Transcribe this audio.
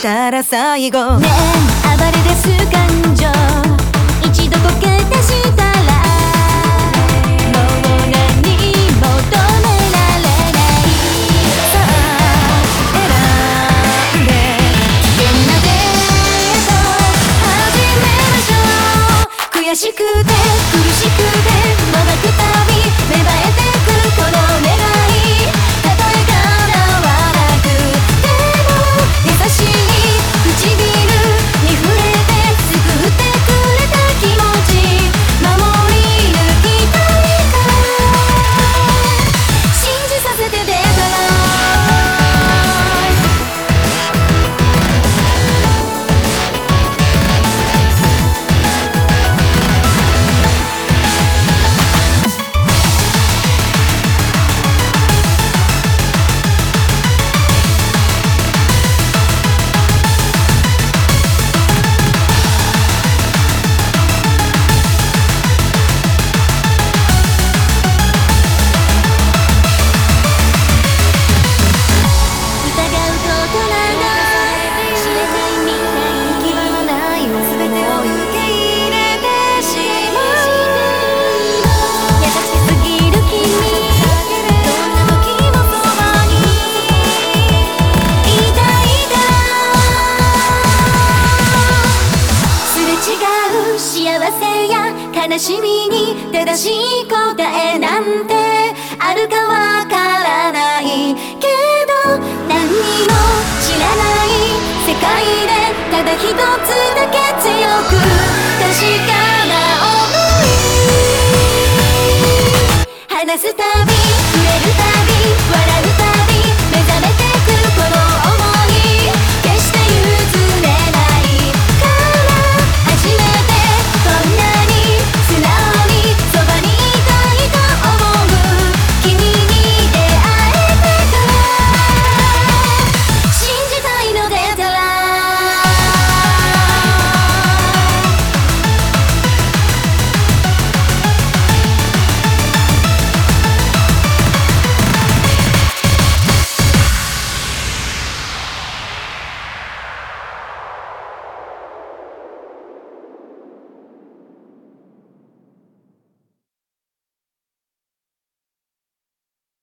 たら最後。ねえ暴れ出す感情一度こけてしたらもう何も止められない。さあ選んで。危険なデート始めましょう。悔しくて苦しくてもがくたびせや悲しみに正しい答えなんてあるかわからないけど何にも知らない世界でただ一つだけ強く確かな想い話すたび触れるたび